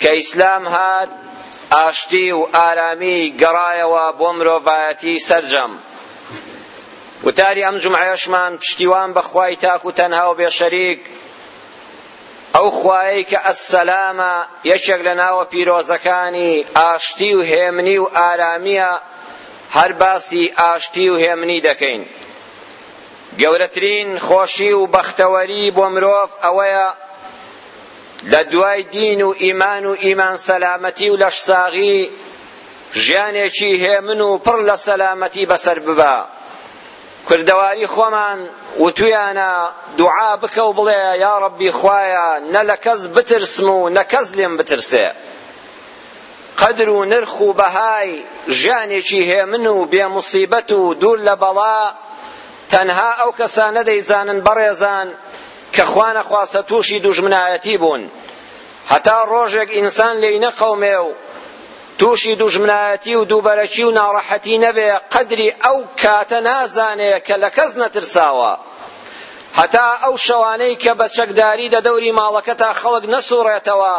کە ئیسلام هات ئاشتی و ئارامی گەڕایەوە بۆ مرۆڤایەتی سەرجەم وتاری ئەم جمعەیەشمان پشتیوان بە خوای تاک و تەنها و بێشەریک ئەو خوایەی کە ئەسەلامە یەکێک لە ناوە پیرۆزەکانی ئاشتی و هێمنی و ئارامیە هەر باسی ئاشتی و هێمنی دەکەین گەورەترین خۆشی و بەختەوەری بۆ مرۆڤ ئەوەیە لە دوای دین و ئیمان و ئیمان سەلامەتی و لەش ساغی ژیانێکی هێمن و پڕ لە سەلامەتی بەسەر ببە کوردەواری خۆمان وتویانە دوعا بکە و بڵێ یا ڕەبی خوایە نە لە کەس بترسم و نە کەس لێم بترسێ قەدر و نرخ و بەهای ژیانێکی هێمن و بێ موسیبەت و دوور لە بەڵا تەنها ئەو کەسانە دەیزانن بەڕێزان کە خوانەخواستە تووشی دوژمنایەتی بوون هەتا ڕۆژێک ئینسان لێی نەقەومێ و تووشی دوژمنایەتی و دووبەرەکی و ناڕەحەتی نەبێ قەدری ئەو کاتە نازانێ کە لە کەس نەترساوە هەتا ئەو شەوانەی کە بە چەکداری لە دەوری ماڵەکەتا خەڵک نەسووڕێتەوە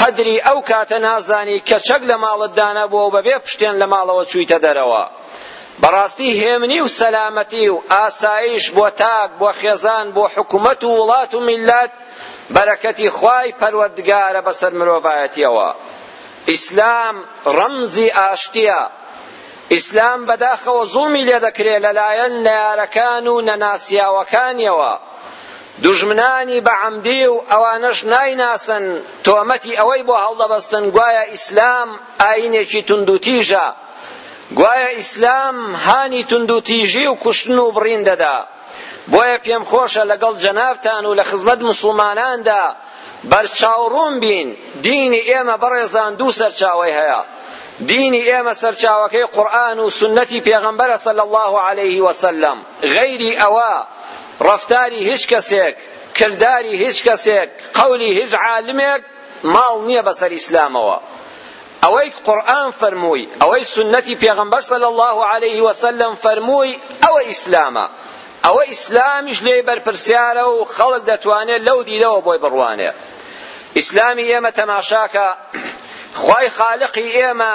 قەدری ئەو کاتە نازانی کە چەک لە ماڵت دانەبووە و بەبێ پشتێن لە ماڵەوە چوویتە دەرەوە. بەڕاستی هێمنی و سەلامەتی و ئاسایش بۆ تاک، بۆ خێزان، بۆ حکومەت و وڵات و میللەت بەرەکەتی خوای پەروەردگارە بەسەر مرۆڤایەتیەوە. ئیسلام ڕەمزی ئاشتیە. ئیسلام بەداخەوە زوڵمی لێدەکرێ لەلایەن نەیارەکان و نەناسیاوەکانیەوە. دوژمنانی بە عەمدی و ئەوانەش نایناسن تۆمەتی ئەوەی بۆ هەڵدەبەستن گوایە ئیسلام ئاینێکی توندوتیژە گوایە ئیسلام هانی توندوتیژی و کوشتن و بڕین دەدا بۆیە پێم خۆشە لەگەڵ جەنابتان و لە خزمەت مسوڵماناندا بەرچاوڕوون بین دینی ئێمە بەڕێزان دوو سەرچاوەی هەیە دینی ئێمە سەرچاوەکەی قورئان و سنەتی پێغەمبەرە صلی الله علیه وسلم غیری ئەوە ڕەفتاری هیچ کەسێک، کرداری هیچ کەسێک، قەولی هیچ عالمێک ماڵ نییە بەسەر ئیسلامەوە. ئەوەی قورئان فەرمووی، ئەوەی سوننەتی پێغەمبەر صلی اللە علیه وسلم فەرمووی ئەوە ئیسلامە. ئەوە ئیسلامیش لێی بەرپرسیارە و خەڵک دەتوانێ لەو دیدەوە بۆی بڕوانێ. ئیسلامی ئێمە تەماشاکە خوای خالقی ئێمە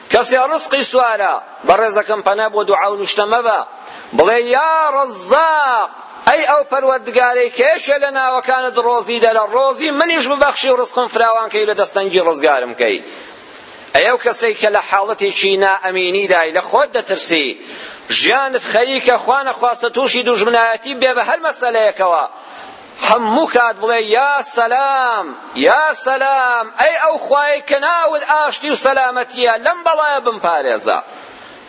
کەسێ ڕزقی سوارە بەڕێزەکەم پەنا بۆ دوعا و نوشتە مەبە بڵێ یا ڕەزاق ئەی ئەو پەروەردگارەی کە یەکێ لە ناوەکانت ڕۆزی دەرە ڕۆزی منیش ببەخشی و ڕزقم فراوان کەی لە دەستەنگی ڕزگارم کەی ئەی ئەو کەسەی کە لە حاڵەتێکی نائەمینیدای لە خۆت دەترسی ژیانت خەریکە خوا نەخواستە تووشی دوژمنایەتی بێ بە هەر مەسەلەیەکەوە هەموو کات بڵێ یا سەلام یا سەلام ئەی ئەو خوایەی کە ناوت ئاشتی و سەلامەتییە لەم بەڵایە بمپارێزە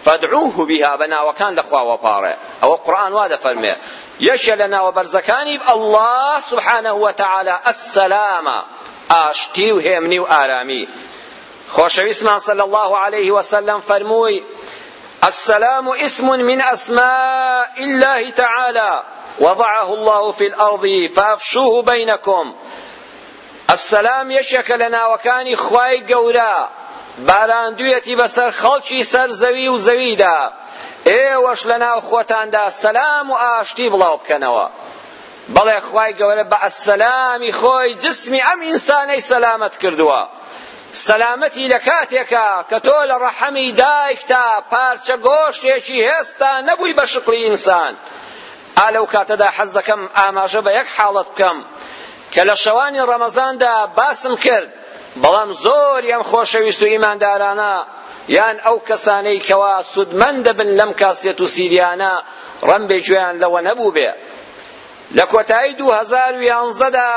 فادعوه بها بە ناوەکان لە خوا وەپاڕێ ئەوە قورئان وا دەفەرمێ یەکێ لە ناوە بەرزەکانی ئەڵڵا سبحانە وتعالی السلامە ئاشتی و هێمنی و ئارامی خۆشەویستمان صلی اللە علیه وسلم فەرمووی السلام اسم من اسماء الله تعالی وضعه الله في الارض فافشوه بینکم السلام یەکێکە لە ناوەکانی خوای گەورە باراندویەتی بەسەر خەڵکی سەر زەوی و زەویدا ئێوەش لەناو خۆتاندا سەلام و ئاشتی بڵاو بکەنەوە بەڵێ خوای گەورە بە ئەسەلامی خۆی جسمی ئەم ئینسانەی سەلامەت کردووە سەلامەتی لە کاتێکە کە تۆ لە ڕەحەمی دایکتا پارچە گۆشتێکی هێستا نەبووی بە شکڵی ئینسان ئا لەو کاتەدا حەز دەکەم ئاماژە بە یەک حاڵەت بکەم کە لە شەوانی ڕەمەزاندا باسم کرد بەڵام زۆر یان خۆشەویست و ئیماندارانە یان ئەو کەسانەی کەوا سودمەند دەبن لەم کاسێت و سیدیانە ڕەنبێ گوێیان لەوە نەبوو بێ لە کۆتایی دوو هەزار و یانزە دا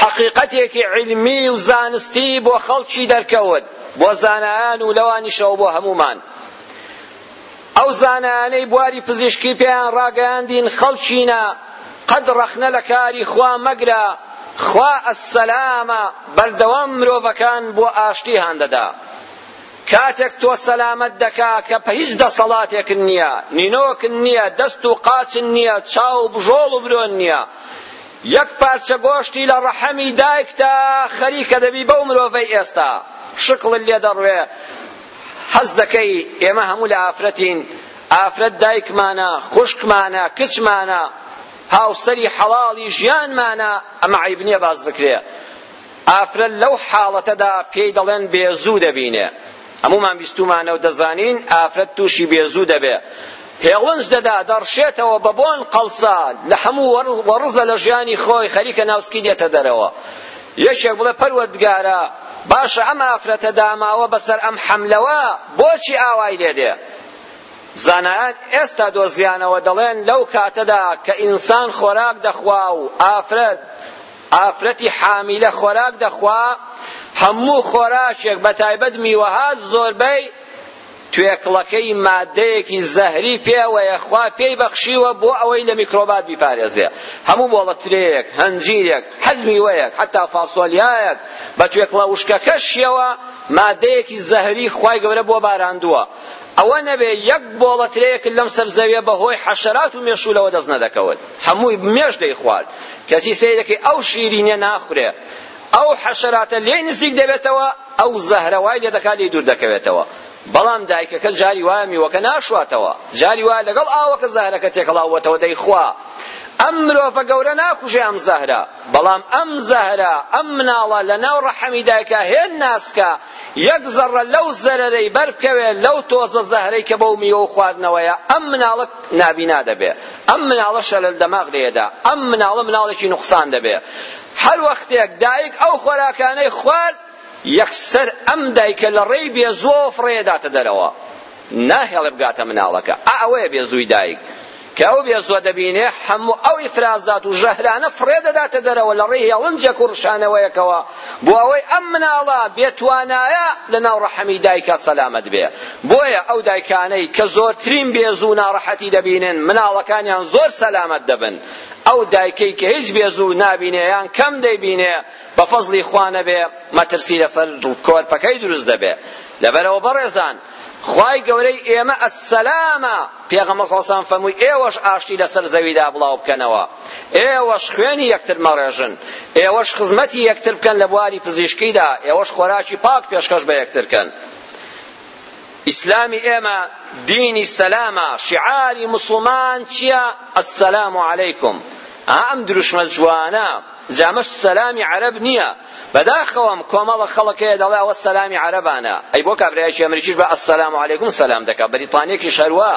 حەقیقەتێکی عیلمی و زانستی بۆ خەڵکی دەرکەوت، بۆ زانایان و لەوانیشەوە بۆ هەموومان. ئەو زانایانەی بواری پزیشکی پێیان ڕاگەیاندین خەڵکینە قەت ڕەخنە لە کاری خوا مەگرە، خوا السلامە بەردەوام مرۆڤەکان بۆ ئاشتی هاندەدا. کاتێک تۆ سەلامەت دەکا کە پە هیچ دەسەڵاتێکن نیە نینۆکن نیە دەست و قاچن نیە چاو و بژۆڵ و برۆن نیە یەک پارچە گۆشتی لە ڕەحەمی دایکتا خەریکە دەبی بەو مرۆڤەی ئێستا شکڵت لێ دەڕوێ حەز دەکەی ئێمە هەموو لە ئافرەتین ئافرەت دایکمانە خوشکمانە کچمانە هاوسەری حەڵاڵی ژیانمانە ئەمە عیب نییە باس بکرێ ئافرەت لەو حاڵەتەدا پێی دەڵێن بێزوو دەبینێ. هەموومان بیستوومانە و دەزانین ئافرەت تووشی بێزوو دەبێ. هێڵنج دەدا، دەڕشێتەوە بە بۆن قەڵسا، لە هەموو وەڕزە لە ژیانی خۆی خەریکە ناوسکی دێتە دەرەوە. یەکێک بڵێ پەروەردگارا باشە ئەم ئافرەتە داماوە بەسەر ئەم حەملەوە بۆچی ئاوای لێ دێ؟ زانایان ئێستا دۆزیانەوە دەڵێن لەو کاتەدا کە ئینسان خۆراک دەخوا و ئافرەت ئافرەتی حامیلە خۆراک دەخوا هەموو خۆراکێک بەتایبەت میوەها زۆربەی توێکڵەکەی مادەیەکی زەهری پێوەیە خوا پێی بەخشیوە بۆ ئەوەی لە میکرۆبات بیپارێزێ هەموو بۆڵە ترێیەک هەنجیرێک حەز میوەیەک حتا فاسۆلیایەک بە توێکڵە وشکەکەشیەوە مادەیەکی زەهری خوای گەورە بۆ باراندووە ئەوە نەبێ یەک بۆڵە ترێیەکت لەم سەر زەویە بە هۆی حەشەرات و مێشوولەوە دەست نەدەکەوت هەمووی مێش دەیخوارد کەچی سەیرەکەی ئەو شیرینە ناخورێ ئەو حەشەراتە لێی نزیک دەبێتەوە ئەو زەهرە وای لێ دەکات لێی دوور دەکەوێتەوە بەڵام دایکەکە جاری وایە میوەکە ناشواتەوە جاری وایە لەگەڵ ئاوەکە زەهرەکە تێکەڵاوەتەوە دەیخوا ئەم مرۆڤە گەورە ناکوژێ ئەم زەهرە بەڵام ئەم زەهرە، ئەم مناڵە لە ناو ڕەحمی دایکا هێند ناسکە، یەک زەڕە لەو زەرەرەی بەربکەوێ، لەو تۆزە زەهرەی کە بەو میوە و خواردنەوەیە، ئەم مناڵە نابینا دەبێ، ئەم مناڵە شەلەل دەماغ لێ دە، ئەم مناڵە مناڵێکی نوقسان دەبێ. هەر وەختێک دایک ئەو خۆراکانەی خوارد، یەکسەر ئەم دایکە لە ڕێی بێزووەوە فڕێ ئەداتە دەرەوە. ناهێڵێ بگاتە مناڵەکە ئا ئەوەیە بێزووی دایک کە ئەو بێزووە دەبینێ هەموو ئەو ئیفرازات و ژەهرانە فڕێ دەداتە دەرەوە لە ڕێی هێڵنجێک و ڕشانەوەیەکەوە بۆ ئەوەی ئەم مناڵە بێتوانایە لەناو ڕەحمی دایکە سەلامەت بێ بۆیە ئەو دایکانەی کە زۆرترین بێزوو ناڕەحەتی دەبینن مناڵەکانیان زۆر سەلامەت دەبن ئەو دایکەی کە هیچ بێزوو نابینێ یان کەم دەیبینێ بە فەزلی خوا نەبێ مەترسی لەسەر کۆرپەکەی دروست دەبێ لەبەرەوە بەڕێزان خوای گەورەی ئێمە السلامە، پێغەمبەر صلی اللە علیە وسلم فەرمووی ئێوەش ئاشتی لەسەر زەویدا بڵاوبکەنەوە، ئێوەش خوێنی یەکتر مەڕێژن، ئێوەش خزمەتی یەکتر بکەن لە بواری پزیشکیدا، ئێوەش خۆراکی پاک پێشکەش بە یەکتر کەن. ئیسلامی ئێمە دینی سەلامە، شیعاری موسڵمان چییە؟ السلام علیکم. ئەم دروشمە جوانە جا ئەمەش سەلامی عەرەب نیە بەداخەوەم کۆمەڵە خەڵک هەیە دەڵێ ئەوە سەلامی عەرەبانە ئەی بۆ کابرایەکی ئەمریکیش بە السلام علیکم سەلام دەکا بەریتانیەکیش هەروا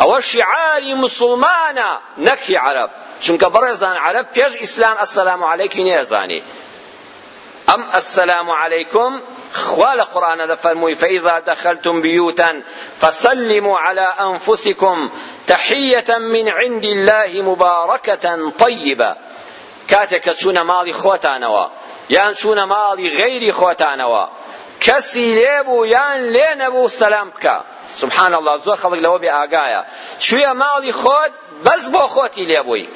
ئەوە شیعاری موسڵمانە نەک هی عەرەب چونکە بەڕێزان عەرەب پێش ئیسلام السلام علیکی نەیەزانی ئەم السلام علیکم خوا لە قورآنە دەفەرمووی فإذا دخلتم بيوتا فسلموا على أنفسكم تحية من عند الله مباركة طيبة کاتێک کە چوونە ماڵی خۆتانەوە یان چوونە ماڵی غەیری خۆتانەوە کەسی لێبوو یان لێ نەبوو سەلام بکە سبحان الله زۆر خەڵک لەوە بێ ئاگایە چوویە ماڵی خۆت بەس بۆ خۆتی لێبووی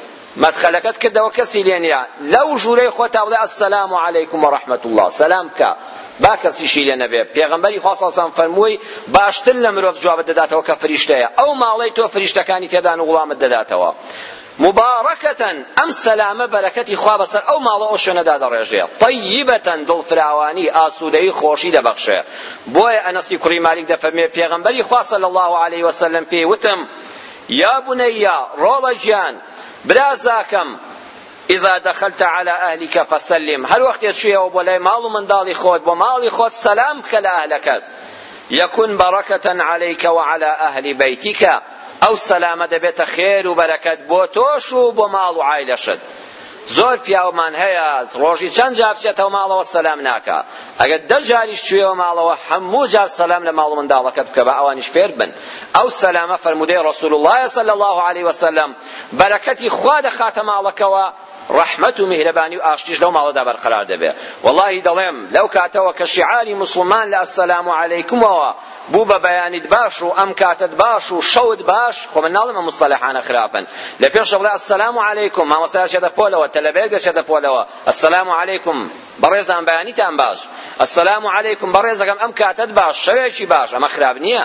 مەدخەلەکەت کردەوە کەسی لێ نییە لەو ژوورەی خۆتا بڵێ السلام علیکم و رحمت الله سلام بکە با کەسیشی لێ نەبێ پێغەمبەری خوا صلی الله فەرمووی باشتر لە مرۆڤ جوابت دەداتەوە کە فریشتەیە ئەو ماڵەی تۆ فریشتەکانی تێدان و وڵامت دەداتەوە مبارکتن، ئەم سەلامە بەرەکەتی خوا بەسەر ئەو ماڵ و ئەو شوێنە دادەڕێژێ، طیبتن، دڵفراوانی، ئاسوودەیی، خۆشی دەبەخشێ، بۆیە ئەنەسی کوڕی مالیک دەفەرموێ پێغەمبەری خوا صلی اللە علیە وسلم پێی وتم، یا بنیە، ڕۆڵە گیان، برازاکەم، اذا دخلت علی اهلک فسلم، هەر وەختێ چوویەوە بۆ لای ماڵ و منداڵی خۆت، بۆ ماڵی خۆت سەلام بکە لە ئەهلەکەت، یکن برکتن علیک وعلی اهل بیتک، ئەو سەلامە دەبێتە خێر و بەرەکەت بۆ تۆش و بۆ ماڵ و عایلەشت زۆر پیاومان هەیە ڕۆژی چەند جار بچێتەوە ماڵەوە سەلام ناکا ئەگەر دە جاریش چوویەوە ماڵەوە هەموو جار سەلام لە ماڵ و منداڵەکەت بکە با ئەوانیش فێر بن ئەو سەلامە فەرموودەی ڕەسوول اللە صلی الله علیه وسلم بەرەکەتی خوا دەخاتە ماڵەکەوە ڕەحمەت و میهرەبانی و ئاشتیش لەو ماڵەدا بەرقەرار دەبێ وەڵاهی دەڵێم لەو کاتەوە کە شیعاری موسڵمان لە السلام علیکمەوە بوو بە بەیانیت باش و ئەم کاتت باش و شەوت باش خۆ من ناڵێم ئەم مستەلەحانە خراپن لە پێش شەڵێ السلام علیکم مامۆستا دەچێتە پۆلەوە تەلەبەیەک دەچێتە پۆلەوە السلام علیکم بەڕێزان بەیانیتان باش السلام علیکم بەڕێزەکەم ئەم کاتت باش شەوێکی باش ئەمە خراپ نییە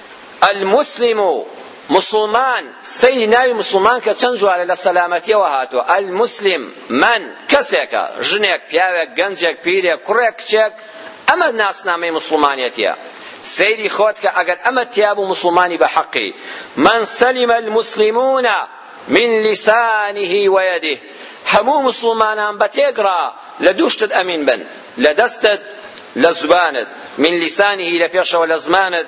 المسلم مسوڵمان سەیری ناوی مسوڵمان کە چەند جوارە لە سەلامەتیەوە هاتووە المسلم من کەسێکە ژنێک پیاوێک گەنجێک پیرێک کوڕێک کچێک ئەمە ناسنامەی مسوڵمانەتیە سەیری خۆت کە ئەگەر ئەمە تیابوو مسوڵمانی بە حەقی من سەلیمە المسلمونە من لسانه ويده هەموو موسڵمانان بە تێکڕا لە دوو شتت ئەمین بن، لە دەستت، لە زبانت، من لسانه لە پێشەوە لە زمانت،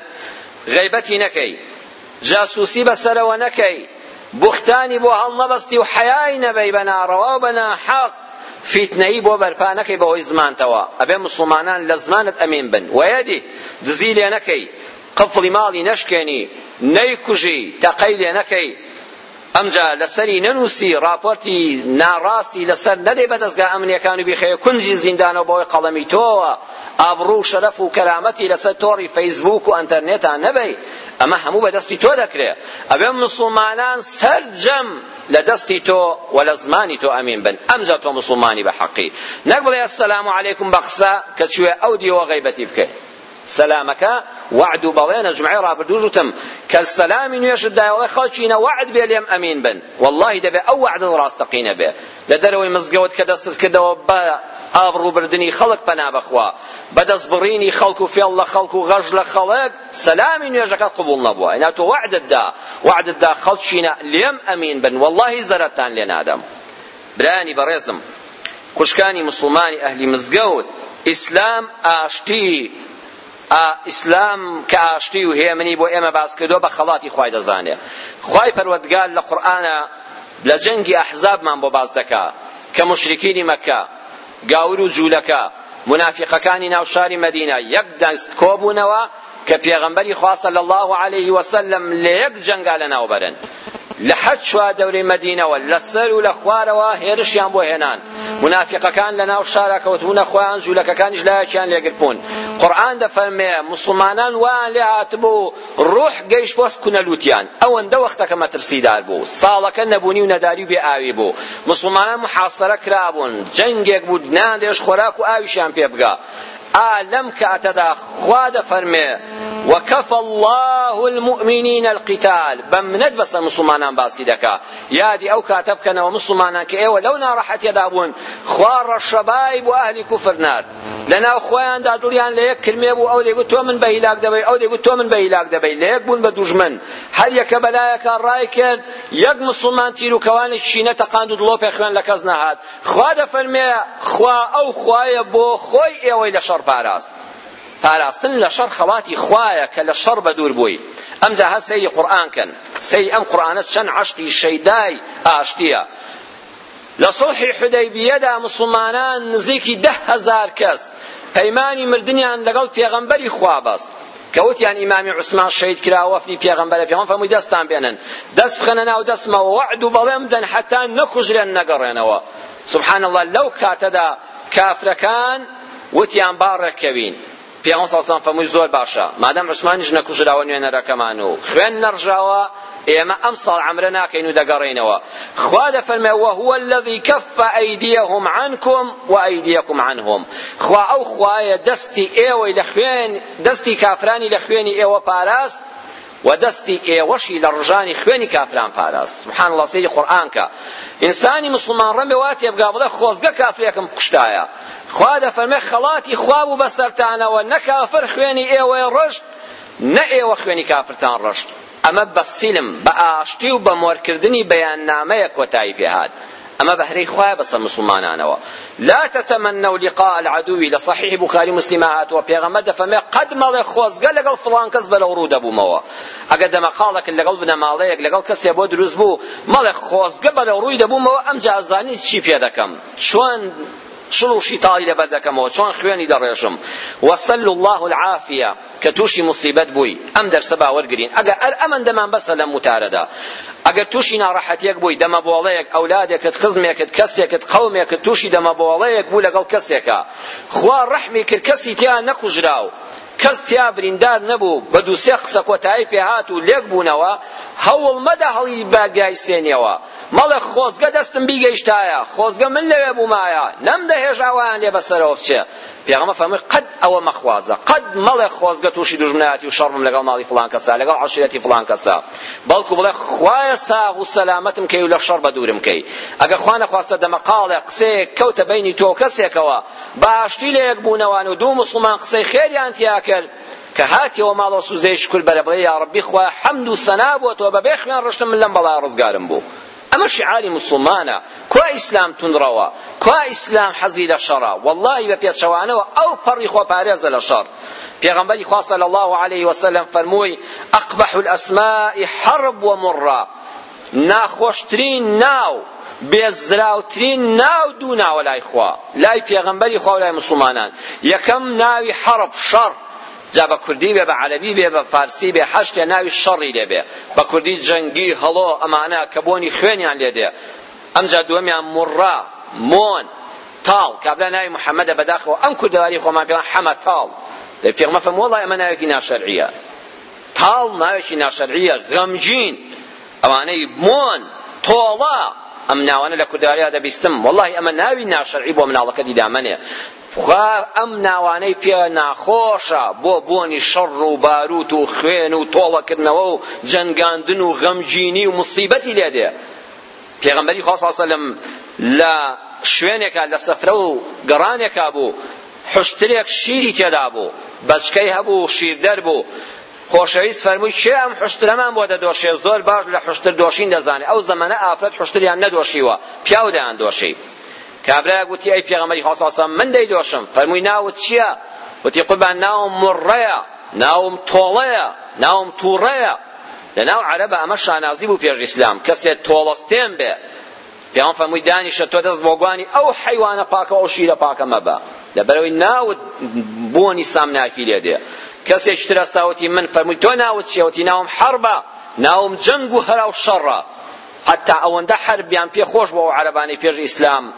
غەیبەتی نەکەی، جاسووسی بە سەرەوە نەکەی، بوختانی بۆ هەڵنەبەستی و حەیای نەبەی بە ناڕەوا و بە ناحەق، فیتنەیی بۆ بەرپا نەکەی بە هۆی زمانتەوە، ئەبێ موسڵمانان لە زمانت ئەمین بن، وەیەدیه، دزی لێ نەکەی، قفڵی ماڵی نەشکێنی، نەیکوژی، تەقەی لێ نەکەی، ئەمجا لەسەری نەنووسی ڕاپۆرتی ناڕاستی لەسەر نەدەی بە دەزگا ئەمنیەکان و بیخەیە کونجی زیندانەوە بەوەی قەڵەمی تۆوە ئابڕوو و شەرەف و کەرامەتی لەسەر تۆڕی فەیسبووک و ئەنتەرنێتا نەبەی ئەمە هەموو بە دەستی تۆ دەکرێ ئەبێ مسوڵمانان سەرجەم لە دەستی تۆ و لە زمانی تۆ ئەمین بن ئەمجا تۆ مسوڵمانی بە حەقی نەک بڵێ ئەسەلام عەلەیکم بە قسە کە چوێ ئەو دیوە غەیبەتی بکەی سەلامەکە وەعد و بەڵێنە جومعەی ڕابردووش وتم کە سەلامی نوێژت دایە وەڵێ خەڵکینە وەعد بێ لێم ئەمین بن وەڵڵاهی دەبێ ئەو وەعدت ڕاستەقینە بێ لە دەرەوەی مزگەوت کە دەستت کردەوە بە ئابڕووبردنی خەڵک پەنا بەخوا بە دەستبڕینی خەڵک و فێڵ لە خەڵک و غەش لە خەڵک سەلامی نوێژەکەت قبوڵ نەبووە ئینا تۆ وەعدت دا وەعدت دا خەڵکینە لێم ئەمین بن وەڵڵاهی زەرەتان لێ نادەم برایانی بەڕێزم خوشکانی موسڵمانی ئەهلی مزگەوت ئیسلام ئاشتی ئا ئیسلام کە ئاشتی و هێمنی بۆ ئێمە باس کردووە بە خەڵاتی خوای دەزانێ خوای پەروەردگار لە قورئانە لە جەنگی ئەحزابمان بۆ باس دەکا کە مشرکینی مەکە گاور و جوولەکە منافقەکانی ناو شاری مەدینە یەک دەست کۆبوونەوە کە پێغەمبەری خوا صلی الله علیه وسلم لە یەک جەنگا لەناوبەرن لە هەر چواردەورەی مەدینەوە لە سەر و لە خوارەوە هێرشیان بۆ هێنان منافقەکان لە ناو شارا کەوتبوونە خۆیان جوولەکەکانیش لایەکیان لێگربوون قورئان دەفەرمێ مسلمانان وایان لێ هاتبوو ڕوح گەیشت بۆ سکونە لووتیان ئەوەندە وەختەکە مەترسیدار بوو ساڵەکە نەبوونی و نەداری و بێ ئاوی بوو مسلمانان محاصرە کرابوون جەنگێک بوو نان لێش خۆراک و ئاویشیان پێ بگا ئا لەم کاتەدا خوا دەفەرمێ وکفی الله المؤمنین القتال بە منەت بەسەر مسوڵمانان باسی دەکا یادی ئەو کاتە بکەنەوە مسوڵمانان کە ئێوە لەو ناڕەحەتیەدا بوون خوا ڕەشەبای بۆ ئەهلی کوفر نارد لەناو خۆیاندا دڵیان لە یەک کرمێ بوو ئەو دەیگوت تۆ من بە هیلاک دەبەی ئەو دەیگوت تۆ من بە هیلاک دەبەی لە یەک بوون بە دوژمن هەر یەکە بەلایەکە ڕای کرد یەک مسوڵمان تیر و کەوانێکی شینە تەقاند و دڵۆپێ خوێن لە کەس نەهات خوا دەفەرمێ، خوا ئەو خوایە بۆ خۆی ئێوەی لە شەڕ پاراست. پاراستن لە شەڕ خەڵاتی خوایە کە لە شەڕ بەدوور بووی. ئەمجا هەر سەیری قورئان کەن، سەیری ئەم قورئانە چەند عەشقی شەیدای ئاشتییە. لە سوڵحی حودەیبییەدا موسڵمانان نزیکی دە هەزار کەس پەیمانی مردنیان لەگەڵ پێغەمبەری خوا بەست. کە وتیان ئیمامی عوسمان شەهید کرا وەفدی پێغەمبەرە پێغەمبەر فەرمووی دەستتان بێنن دەست بخەنە ناو دەستمەوە وەعد و بەڵێن بدەن حەتا نەکوژرێن نەگەڕێنەوە سبحان الله لەو کاتەدا کافرەکان وتیان با ڕێککەوین پێغەمبەر صلی الله فەرمووی زۆر باشە مادام عوسمانیش نەکوژراوە نوێنەرەکەمان و خوێن نەڕژاوە ئێمە ئەم ساڵ عەمرە ناکەین و دەگەڕێینەوە خوا دەفەرمێ وهو الذی کف ئەیدیهم عنکم و ئەیدیکم عنهم خوا ئەو خوایە دەستی ئێوەی لە خوێن دەستی کافرانی لە خوێنی ئێوە پاراست و دەستی ئێوەشی لە ڕژانی خوێنی کافران پاراست سبحان الله سەیری قورئان کە ئینسانی مسلمان ڕەنبێ وا تێبگا بڵێ خۆزگە کافرێکم کوشتایە خوا دەفەرمێ خەڵاتی خوا بوو بەسەرتانەوە نە کافر خوێنی ئێوەی ڕشت نە ئێوە خوێنی کافرتان ڕشت ئەمە بە سیلم، بە ئاشتی و بە مۆرکردنی بەیاننامەیەک کۆتایی پێ هات. ئەمە بەهرەی خوایە بەسەر موسڵمانانەوە. لا تتمنوا لقاء العدو لە صحیح بوخاری و موسلیما هاتووە، پێغەمبەر دەفەرمێ قەت مەڵێ خۆزگە لەگەڵ فڵان کەس بەرەوڕوو دەبوومەوە. ئەگەر دەمەقاڵێکت لەگەڵ بنەماڵەیەک، لەگەڵ کەسێ بۆ دروست بوو، مەڵێ خۆزگە بەرەوڕووی دەبوومەوە، ئەمجا ئەزانی چی پێ دەکەم، چۆن چڵ و شیتاڵی لەبەر دەکەمەوە، چۆن خوێنی دەڕێژم. وسلوا الله العافیە. کە توشی موسیبەت بووی ئەم دەرسە با وەرگرین ئەگە ئەر ئەمەندەمان بەسە لەم وتارەدا ئەگەر توشی ناڕەحەتیەک بووی دەمەبۆڵەیەک ئەولادێکت خزمێکت کەسێکت قەومێکت توشی دەمەبۆڵەیەک بوو لەگەڵ کەسێکا خوا ڕەحمی کرد کەسی تیا نەکوژرا و کەس تیا بریندار نەبوو بە دوو سێ قسە کۆتایی پێهات و لێک بوونەوە هەوڵ مەدە هەڵی باگای سێنیەوە مەڵێ خۆزگە دەستم بیگەیشتایە خۆزگە من لەوێ بوومایە نەمدەهێشاوایان لێ بەسەرەوە بچێ پێغەمبەر فەرمووی قەت ئەوە مەخوازە قەت مەڵێ خۆزگە تووشی دوژمنایەتی و شەڕ بم لەگەڵ ماڵی فڵان کەسا لەگەڵ عەشیرەتی فڵان کەسا بەڵکو بڵێ خوایە ساغ و سەلامەتم کەی و لە شەڕ بەدوورم کەی ئەگەر خوا نەخواستە دەمەقاڵێ قسەیەک کەوتە بەینی تۆ و کەسێکەوە بە ئاشتی لە یەک بوونەوان و دوو موسڵمان قسەی خێریان تیا کرد کە هاتیەوە ماڵەوە سوزەی شکر بەرە بڵێ یا ڕەبی خوا حەمد و سەنا بۆ تۆ بەبێ خوێن ڕشتن من لەم بەڵایە ڕزگارم بوو ئەمە شیعاری موسڵمانە کوا ئیسلام توندڕەوە کوا ئیسلام حەزی لە شەڕە وەڵڵاهی بە پێچەوانەوە ئەو پەڕی خۆپارێزە لە شەڕ پێغەمبەری خوا صلی الله علیه و سلم فەرمووی اقبح الاسماء حرب و مرە ناخۆشترین ناو بێزراوترین ناو دوو ناوە لای خوا لای پێغەمبەری خوا و لای مسلمانان یەکەم ناوی حەڕب شەڕ جا بە کوردی بێ بە عەرەبی بێ بە فارسی بێ هەر شتێ ناوی شەڕی لێ بێ بە کوردی جەنگی هەڵۆ ئەمانە کە بۆنی خوێنیان لێ دێ ئەمجا دووەمیان موڕە مۆن تاڵ کابرا ناوی محەمەدە بەداخەوە ئەم کوردەواری خۆمان پێڵان حەمە تاڵ دەی پێغمە فەم وەڵای ئەمە ناوێکی ناشەرعیە تاڵ ناوێکی ناشەرعیە غەمگین ئەوانەی مۆن تۆڵە ئەم ناوانە لە کوردەواریا دەبیستم وەڵی ئەمە ناوی ناشەرعی بۆ مناڵەکە دیدامەنێ خوا ئەم ناوانەی پێ ناخۆشە بۆ بۆنی شەڕ و باروت و خوێن و تۆڵەکردنەوە و جەنگاندن و غەمگینی و موسیبەتی لێ دێ پێغەمبەری خوا صلی الله علیه و سلم لە شوێنێکا لە سەفرە و گەڕانێکا بوو حشترێک شیری تێدا بوو بەچکەی هەبوو شیردەر بوو خۆشەویست فەرمووی کێ ئەم حشترەمان بۆ دەدۆشێ زۆر باش لە حشتر دۆشین دەزانێ ئەو زەمەنە ئافرەت حشتریان نەدۆشیوە پیاو دەیان دۆشی کابرایەک وتی، ئەی پێغەمبەری خوا صلی اللە علیە وسلم من دەیدۆشم، فەرمووی ناوت چییە؟ وتی، قوربان ناوم مڕڕەیە، ناوم تۆڵەیە، ناوم توڕەیە. لە ناو عەرەبا ئەمە شانازی بوو پێش ئیسلام، کەسێ تۆڵەستێن بێ. پێغەمبەر فەرمووی دانیشە تۆ دەست بۆگوانی ئەو حەیوانە پاکە و ئەو شیرە پاکە مەبە، لەبەرئەوەی ناوت بۆنی سامناکی لێ دێ. کەسێکی تر هەستا وتی من، فەرمووی تۆ ناوت چییە؟ وتی ناوم حەڕبە، ناوم جەنگ و هەرا و شەڕە. حەتا ئەوەندە حەربیان پێ خۆش بوو ئەو عەرەبانەی پێش ئیسلام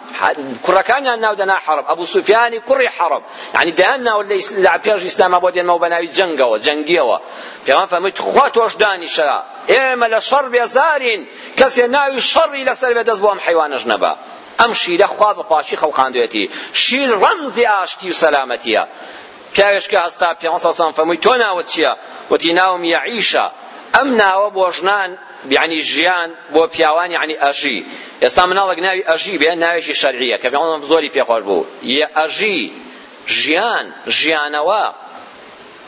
کوڕەکانیان ناو دەنا حەرب ئەبو سوفیانی کوڕی حەرب یعنی دەیان ناو لە پێش ئیسلاما بۆ دێنمەوە بە ناوی جەنگەوە جەنگیەوە پێوان فەرمووی خوا تۆش دانیشە ئێمە لە شەڕ بێزارین کەسێ ناوی شەڕی لەسەر بێ دەست بۆ ئەم حەیوانەش نەبا ئەم شیرە خوا بە پاکی خەڵقاندوێتی شیر ڕەمزی ئاشتی و سەلامەتیە پیاوێش کە هەستا پێغەمبەر صلی اللە علیە وسلم فەرمووی تۆ ناوت چییە وتی ناوم یەعیشە ئەم ناوە بۆ ژنان یعنی ژیان بۆ پیاوان یعنی ئەژی ئێستا مناڵێک ناوی ئەژی بێ ناوێکی شەرعیە کە پێغەمبەر زۆری پێخۆش بوو یە ئەژی ژیان ژیانەوە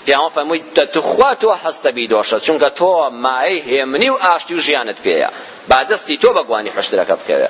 پیاوە فەرمووی دەتخوا تۆ هەستە بیدۆشە چونکە تۆ مایەی هێمنی و ئاشتی و ژیانت پێیە با دەستی تۆ بەگوانی حشترەکە بکەوێ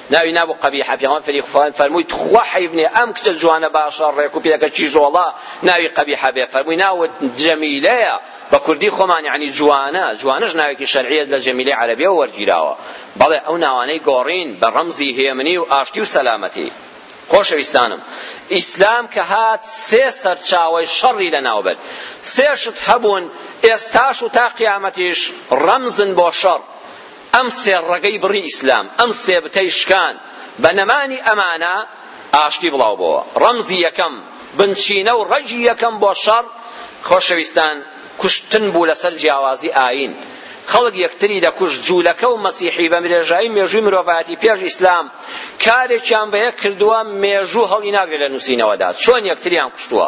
ناوی نابو قبیحە پێغەمبەر فەری فەرمووی فەرمووی تخوا حەیف نیە ئەم کچە جوانە باشە ڕێک و پێکە کیژۆڵە ناوی قبیحە بێ فەرمووی ناوت جەمیلەیە بە کوردی خۆمان یعنی جوانە جوانەش ناوێکی شەرعیە لە جەمیلەی عەرەبیەوە وەرگیراوە بەڵێ ئەو ناوانەی گۆڕین بە ڕەمزی هێمنی و ئاشتی و سەلامەتی خۆشەویستانم ئیسلام کە هات سێ سەرچاوەی شەڕی لەناوبەر سێشت هەبوون ئێستاش و تا قیامەتیش ڕەمزن بۆ شەڕ ئەم سێ ڕەگەی بڕی ئیسلام ئەم سێ بتەی شکاند بە نەمانی ئەمانە ئاشتی بڵاو بۆوە ڕەمزی یەکەم بنچینە و ڕەگی یەکەم بۆ شەڕ خۆشەویستان کوشتن بوو لەسەر جیاوازی ئاین خەڵک یەکتری دەکوشت جوولەکە و مەسیحی بە درێژایی مێژووی مرۆڤایەتی پێش ئیسلام کارێکیان بە یەک کردووە مێژوو هەڵی ناگرێت لە نووسینەوەدا چۆن یەکتریان کوشتووە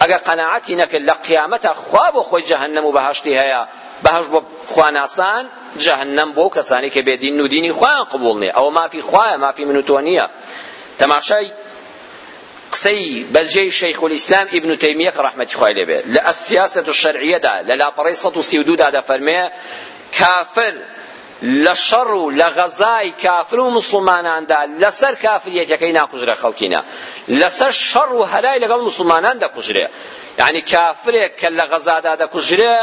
ئەگەر قەناعەتی نەکرد لە قیامەتا خوا بۆ خۆی جەهەنەم و بەهەشتی هەیە، بەهەشت بۆ خواناسان، جەهەنەم بۆ ئەو کەسانەی کە بێدینن و دینی خوایان قبوڵ نییە، ئەوە مافی خوایە مافی من و تۆ نییە. تەماشای قسەی بەرجەی شەیخولئیسلام ئیبن تەیمیە کە ڕەحمەتی خوای لێ بێت لە السیاسە الشەرعیەدا لە لاپەڕەی سەد و سی و دوو دا دەفەرمێ کافر لە شەڕ و لە غەزای کافر و موسڵماناندا لەسەر کافریەتەکەی ناکوژرێ خەڵکینە لەسەر شەڕ و هەلای لەگەڵ موسڵمانان دەکوژرێ یعنی کافرێک کە لە غەزادا دەکوژرێ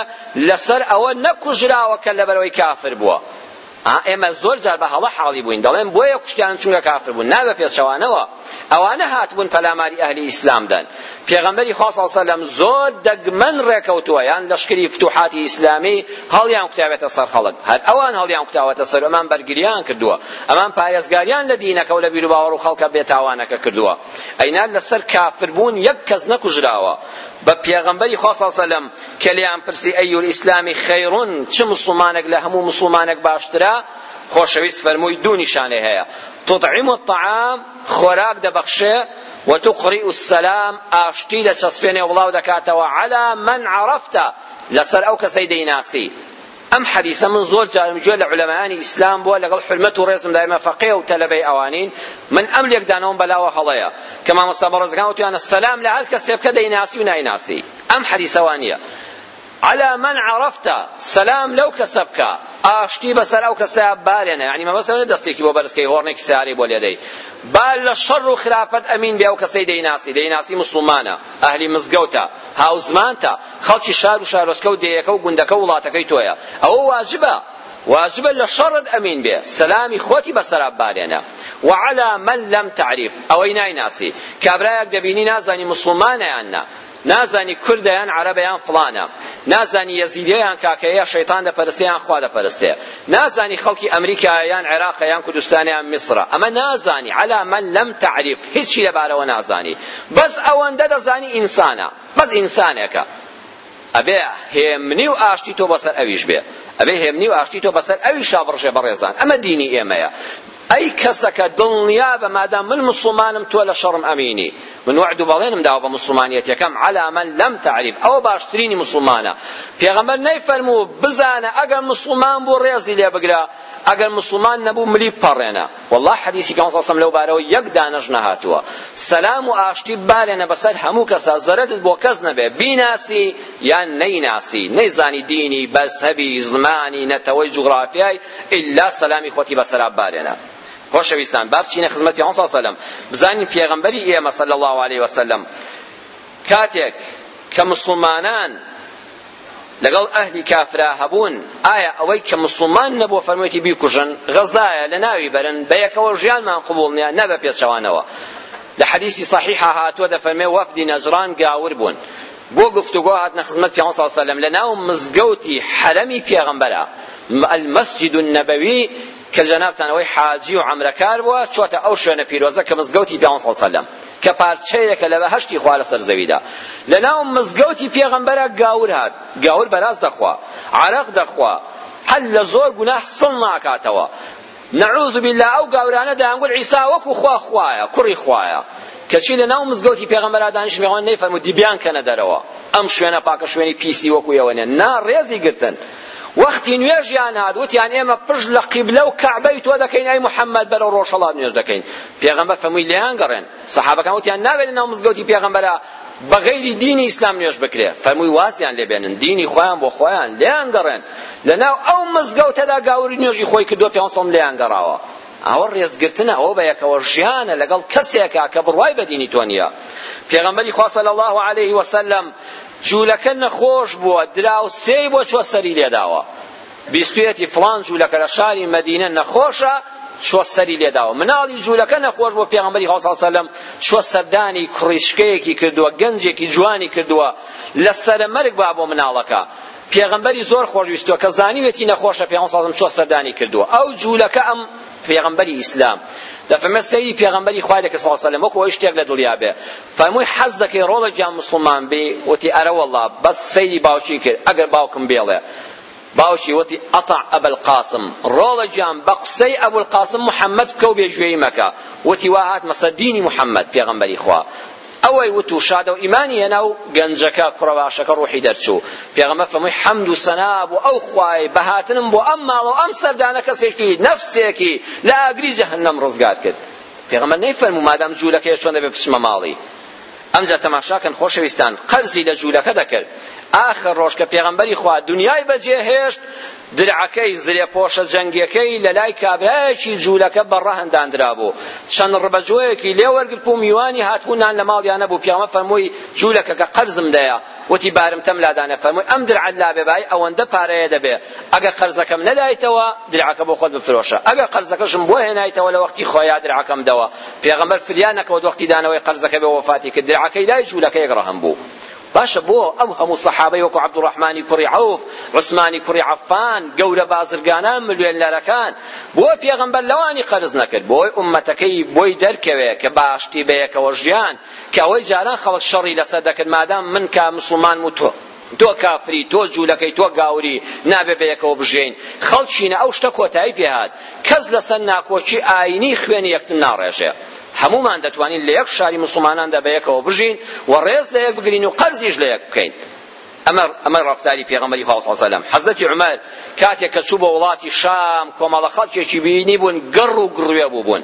لەسەر ئەوە نەکوژراوە کە لەبەرەوەی کافر بووە ئێمە زۆر جار بە هەڵە حاڵی بووین دەڵێن بۆیە کوشتیان چونکە کافر بوون نا بە پێچەوانەوە ئەوانە هاتبوون پەلاماری ئەهلی ئیسلام دەن پێغەمبەری خوا صلی الله علیه و سلم زۆر دەگمەن ڕێکەوتووە یان لەشکری فتوحاتی ئیسلامی هەڵیان کوتاوێتە سەر خەڵک هەر ئەوان هەڵیان کوتاوەتە سەر ئەمان بەرگریان کردووە ئەمان پارێزگاریان لە دینەکە و لە بیروباوەڕ و خەڵکە بێتاوانەکە کردووە ئەینا لەسەر کافربوون یەک کەس نەکوژراوە بە پێغەمبەری خوا صلی الله علیه و سلم کە لێیان پرسی ئەی الاسلام خیرون چ مسلمانێک لە هەموو مسلمانێک باشترە خۆشەویست فەرمووی دوو نیشانەی هەیە، تطعم الطعام، خۆراک دەبەخشێ، و تقری السلام، ئاشتی دەچەسپێنێ و بڵاو دەکاتەوە، علی من عرفت، لەسەر ئەو کەسەی دەیناسی. ئەم حەدیسە من زۆر جارم گوێ لە عولەمایانی ئیسلام بووە لەگەڵ حورمەت و ڕێزمدا ئێمە فەقێ و تەلەبەی ئەوانین من ئەم لێکدانەوەم بەلاوە هەڵەیە کە مامۆستا بەڕێزەکان وتویانە سەلام لە هەر کەسێ بکە دەیناسی و نایناسی ئەم حەدیسە وا نییە علی من عرفت، سەلام لەو کەسە بکە، ئاشتی بەسەر ئەو کەسەیا بالێنە، یەعنی مەبەست ئەوە نیە دەستێکی بۆ بەرزکەی هۆڕنێکی سەیارەی بۆ لێدەی، با لە شەڕ و خراپەت ئەمین بی ئەو کەسەی دەیناسی، دەیناسی موسڵمانە، ئەهلی مزگەوتە، هاوزمانتە، خەڵکی شار و شارۆچکە و دێیەکە و گوندەکە و وڵاتەکەی تۆیە، ئەوە واجبە، واجبە لە شەڕت ئەمین بێ، سەلامی خۆتی بەسەرا بالێنە، و علی من لم تعرف، ئەوەی نایناسی، کابرایەک دەبینی نازانی موسڵمانە یان نا، نازانی کوردە یان عەرەبە یان فڵانە نازانی یەزیدیە یان کاکەیە شەیتان دەپەرستێ یان خوا دەپەرستێ نازانی خەڵکی ئەمریکایە یان عێراقە یان کوردستانە یان میسرە ئەمە نازانی عەلا من لەم تەعریف هیچی لەبارەوە نازانی بەس ئەوەندە دەزانی ئینسانە بەس ئینسانێکە ئەبێ هێمنی و ئاشتی تۆ بەسەر ئەویش بێ ئەبێ هێمنی و ئاشتی تۆ بەسەر ئەویشا بڕژێ بەڕێزان ئەمە دینی ئێمەیە ئەی کەسەکە دڵنیابە مادام من موسڵمانم تۆ لە شەڕم ئەمینی من وەعد و بەڵێنم داوە بە موسڵمانیەتەکەم علی من لم تعرف ئەوە باشترینی موسڵمانە پێغەمبەر نەیفەرموو بزانە ئەگەر موسڵمان بوو ڕێزی لێ بگرە ئەگەر موسڵمان نەبوو ملی بپەڕێنە والله حەدیسی پێ سەسم لەو بارەوە یەک دانەش نەهاتووە سەلام و ئاشتی بالێنە بەسەر هەموو کەسا زەرەدت بۆ کەس نەبێ بیناسی یان نەیناسی نەیزانی دینی بەزهەبی زمانی نەتەوەی جوغرافیای ئیللا سەلامی خۆتی بە سەراب بارێنە. خۆشەویستان با بچینە خزمەت پێغەمبەر صلی اللە علیە و سلم بزانین پێغەمبەری ئێمە صلی اللە علیە و سلم کاتێک کە مسلمانان لەگەڵ ئەهلی کافرا هەبوون ئایا ئەوەی کە مسلمان نەبووە فەرموویەتی بیکوژن غەزایە لە ناوی بەرن بە یەکەوە ژیانمان قبوڵ نییە نە بە پێچەوانەوە لە حەدیسی صحیحە هاتووە دەفەرمێ وەفدی نەجران گاور بوون بۆ گفتوگۆ هاتنە خزمەت پێغەمبەر صلی اللە علیە و سلم لەناو مزگەوتی حەرەمی پێغەمبەرە المسجد النبوی کە جەنابتان ئەوەی حاجی و عەمرەکار بووە چواتە ئەو شوێنە پیرۆزە کە مزگەوتی پێغەمبەر صلی اللە علیە و سلم کە پارچەیەکە لە بەهەشتی خوا لەسەر زەویدا لەناو مزگەوتی پێغەمبەرە گاور هات گاور بەراز دەخوا عەرەق دەخوا هەر لە زۆر گوناه سڵ ناکاتەوە نعوذ باللە ئەو گاورانە دەیانگوت عیسا وەکو خوا خوایە کوڕی خوایە کەچی لە ناو مزگەوتی پێغەمبەرا دانیشت پێغەمبەر نەیفەرموو دی بیانکەنە دەرەوە ئەم شوێنە پاکە شوێنی پیسی وەکو ئێوە نیە نا ڕێزی گرتن وەختی نوێژیان هات وتیان ئێمە پشت لە قیبلە و کەعبەی تۆ دەکەین ئەی محەممەد بەرەو ڕۆژهەڵات نوێژ دەکەین پێغەمبەر فەرمووی لێیان گەڕێن سەحابەکان وتیان نابێت لە ناو مزگەوتی پێغەمبەرا بە غەیری دینی ئیسلام نوێژ بکرێ فەرمووی وازیان لێ بێنن دینی خۆیان بۆ خۆیان لێیان گەڕێن لە ناو ئەو مزگەوتەدا گاوری نوێژی خۆی کردووە پێ سەڵم لێیان گەڕاوە ئەوە ڕێزگرتنە ئەوە بە یەکەوە ژیانە لەگەڵ کەسێکە کە بڕوای بە دینی تۆ نییە پێغەمبەری خوا صلی الله علیه وسلم جوولەکە نەخۆش بووە دراوسێی بۆ چوە سەری لێداوە بیستویەتی فڵان جولەکە لە شاری مەدینە نەخۆشە چوە سەری لێداوە مناڵی جولەکە نەخۆش بۆ پێغەمبەری خوا صلی سەلەم چوە سەردانی کوڕیشکەیەکی کردووە گەنجێکی جوانی کردووە لە سەرە مەرگ با بۆ مناڵەکە پێغەمبەری زۆر خۆشویستووە کە زانیوێتی نەخۆشە پێغەمبەر صلی چوە سەردانی کردووە ئەو جولەکە ئەم پێغەمبەری ئیسلام دەفەرمێت سەیری پێغەمبەری خوای دەکرد صلی سەلەم وەکو ئەوی شتێک لە دڵیا بێ فەرمووی حەز دەکەی ڕۆڵە گیان مسلمان بی وتی ئەرە وەڵڵا بەس سەیری باوکی کرد ئەگەر باوکم بێڵێ باوکی وتی، اطع ابا القاسم، ڕۆڵە گیان بە قسەی ابوالقاسم محمد بکە و بێ گوێی مەکە، وتی وا هاتمە سەر دینی محمد پێغەمبەری خوا، ئەوەی وت و شادە و ئیمانی هێنا و گەنجەکە، کوڕە باشەکە ڕوحی دەرچوو، پێغەمبەر فەرمووی، حەمد و سەنا بۆ ئەو خوایەی بە هاتنم بۆ ئەم ماڵە و ئەم سەردانە کەسێکی، نەفسێکی، لە ئاگری جەهەنەم ڕزگار کرد. پێغەمبەر نەیفەرموو مادام جوولەکەیە چۆن دەبێت بچمە ماڵی؟ ئەمجا تەماشا کەن خۆشەویستان قەرزی لە جوولەکە دەکرد ئاخر ڕۆژ کە پێغەمبەری خوا دنیای بەجێهێشت درعەکەی زرێپۆشە جەنگیەکەی لە لای کابرایەکی جوولەکە بە ڕەهن داندرابوو چەند ڕبەجۆیەکی لێ وەرگرت و میوانی هاتبوو نان لە ماڵیان نەبوو پیامە فەرمووی جوولەکەکە قەرزم دەیە وتی بارمتەم لادانێ فەرمووی ئەم درعەت لابێ بای ئەوەندە پارەیە دەبێ ئەگەر قەرزەکەم نەدایتەوە درعەکە بۆ خۆت بفرۆشە ئەگەر قەرزەکەشم بۆ هێنایتەوە لە وەختی خۆیا درعەکەم دەوە پێغەمبەر فریا نەکەوت وەختی دانەوەی قەرزەکە بێ وەفاتی کرد درعەکەی لای جوولەکەیەک ڕەهەن بوو باشە بۆ ئەو هەموو سەحابەی وەکو عەبدوڕەحمانی کوڕی عەوف عوسمانی کوڕی عەفان گەورە بازرگانان ملوێنەرەکان بۆ پێغەمبەر لەوانی قەرز نەکرد بۆی ئوممەتەکەی بۆی دەرکەوێ کە باشتی بەیەکەوە ژیان کە ئەوەی جاران خەڵک شەڕی لەسەر دەکرد مادام من کا مسوڵمانم و تۆ تۆ کافری تۆ جوولەکەی تۆ گاوری نابێ بەیەکەوە بژێین خەڵکینە ئەو شتە کۆتایی پێهات کەس لەسەر ناکۆکی ئاینی خوێنی یەکتر ناڕێژێ هەمومان دەتوانین لە یەک شاری مسلماناندا بە یەکەوە بژین و ڕێز لە یەک بگرین و قەرزیش لە یەک بکەین ئەمە ئەمە ڕفتاری پێغەمبەری خوا صلی الله علیه حضرت عمر کاتێک کە چوو بۆ وڵاتی شام کۆمەڵە خەڵکێکی بینی بوون گڕ و گڕوێ بوو بوون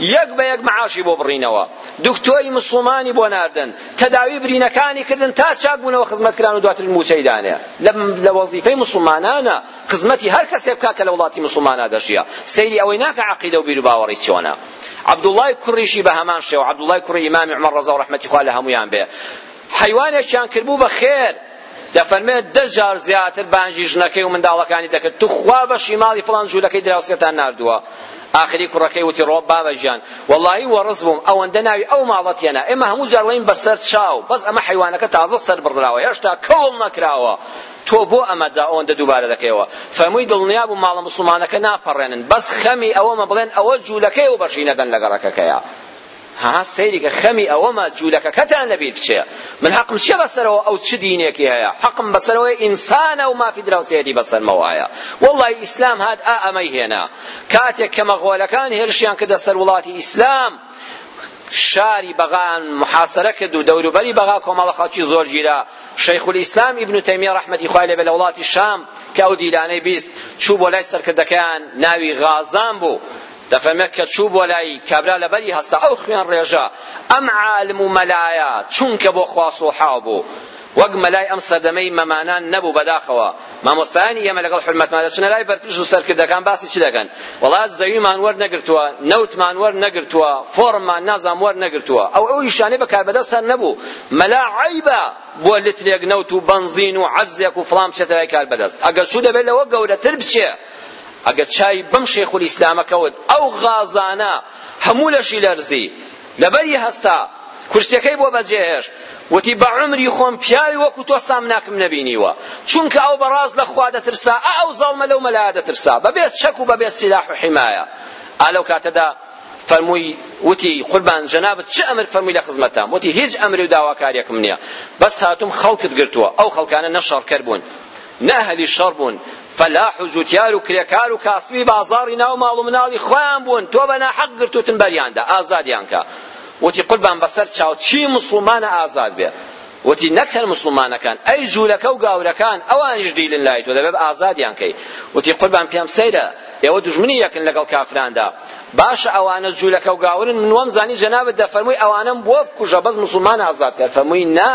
یەک بە یەک معاشی بۆ بڕینەوە دکتۆری مسوڵمانی بۆ ناردن تەداوی برینەکانی کردن تا چاک بوونەوە خزمەت کران و دواتر موچەی دانێ لە وەزیفەی مسوڵمانانە خزمەتی هەر کەسێ بکا کە لە وڵاتی مسوڵمانا دەژیا سەیری ئەوەی ناکە عەقیدە و بیروباوەڕی چۆنە عەبدوڵڵای کوڕیشی بە هەمان شێوە عەبدوڵڵای کوڕی ئیمامی عومەر ڕەزا و ڕەحمەتی خوا لە هەموویان بێ حەیوانێکیان کردبوو بە خێر، دەفەرمێت دە جار زیاتر بانگی ژنەکەی و منداڵەکانی دەکرد، توخوا بەشی ماڵی فڵان جولەکەی دراوسێتان ناردووە. ئاخری کوڕەکەی وتی ڕۆ بابە گیان، وەڵاهی وەڕس بووم، ئەوەندە ناوی ئەو ماڵە تێنا، ئێمە هەموو جار ڵێین بە سەر چاو، بەس ئەمە حەیوانەکە تازە سەربڕدراوە، هێشتا کەوڵ نەکراوە، تۆ بۆ ئەمە جا ئەوەندە دووبارە دەکەیەوە؟ فەرمووی دڵنیا بووم ماڵە موسڵمانەکە ناپەڕێنن، بەس خەمی ئەوەمە بڵێن ئەوە جولەکەیە و بەشی نەدەن لە گەڕەکەکەیا. هەها سەیرکە خەمی ئەوەمە جولەکەکەتان لەبیر بچێ من حەقم چیە بەسەرەوە ئەو چ دینێکی هەیە حەقم بەسەرەوەی ئینسانە و مافی دراوسێتی بەسەرمەوەیە وەڵی ئیسلام هات ئا ئەمەی هێنا کاتێک کە مەغۆلەکان هێرشیان کردە سەر وڵاتی ئیسلام شاری بەغان محاسرە کرد و دەوروبەری بەغا کۆمەڵە خەڵکی زۆر گیرا شەیخ الاسلام ابن تەیمیە ڕەحمەتی خوای لێبێ لە وڵاتی شام کە ئەو دیلانەی بیست چوو بۆ لای سەرکردەکەیان ناوی غازان بوو دەفەرمێ کە چوو بۆ لای کابرا لەبەری هەستا ئەو خوێن ڕێژە ئەم عالم و مەلایە چونکە بۆ خوا سووحاو بوو وەک مەلای ئەم سەردەمەی مەمانان نەبوو بەداخەوە مامۆستایانی ئێمە لەگەڵ حورمەتمان دەچنە لای بەرپرس و سەرکردەکان باسی چ دەکەن وەڵا زەویمان وەرنەگرتووە نەوتمان وەرنەگرتووە فۆڕممان نازام وەرنەگرتووە ئەو ئەو ئیشانەی بە کاربەدەست هەر نەبوو مەلا عەیبە بۆ لترێک نەوت و بەنزین و عەرزێک و فڵان بچێتە لای کاربەدەست ئەگەر چوو دەبێت لەوە گەورەتر بچێ ئەگەر چاوی بەم شێخ الاسلامە کەوت ئەو غازانە هەموو لەشی لەرزی لەبەری هەستا کورسیەکەی بۆ بەجێهێشت وتی بە عمری خۆم پیاوی وەکو تۆ سامناکم نەبینیوە چونکە ئەو بەڕاز لە خوا دەترسا ئا ئەو زەڵمە لەو مەلایە دەترسا بەبێ چەک و بەبێ سیلاح و حیمایە ئا لەو کاتەدا فەرمووی وتی قوربان جەنابت چ ئەمر فەرمووی لە خزمەتام وتی هیچ ئەمر و داواکاریەکم نییە بەس هاتوم خەڵکت گرتووە ئەو خەڵکانە نەشەڕکەر بوون نە ئەهلی شەڕ بوون، فەلاح و جوتیار و کرێکار و کاسبی بازاڕی ناو ماڵ و مناڵی خۆیان بوون، تۆ بە ناحەق گرتووتن بەریاندا، ئازادیان کە. وتی، قوربان بەسەر چاو چی موسڵمانە ئازاد بێ؟ وتی، نەک هەر موسڵمانەکان، ئەی جوولەکە و گاورەکان، ئەوانیش دیلن لای تۆ، دەبێ ئازادیان کەی. وتی، قوربان پێم سەیرە، ئێوە دوژمنی یەکن لەگەڵ کافراندا، باشە ئەوانە جوولەکە و گاورن، من وامزانی جەنابت دەفەرمووی ئەوانەم بۆ بکوژە، بەس موسڵمان ئازاد کە. فەرمووی، نا!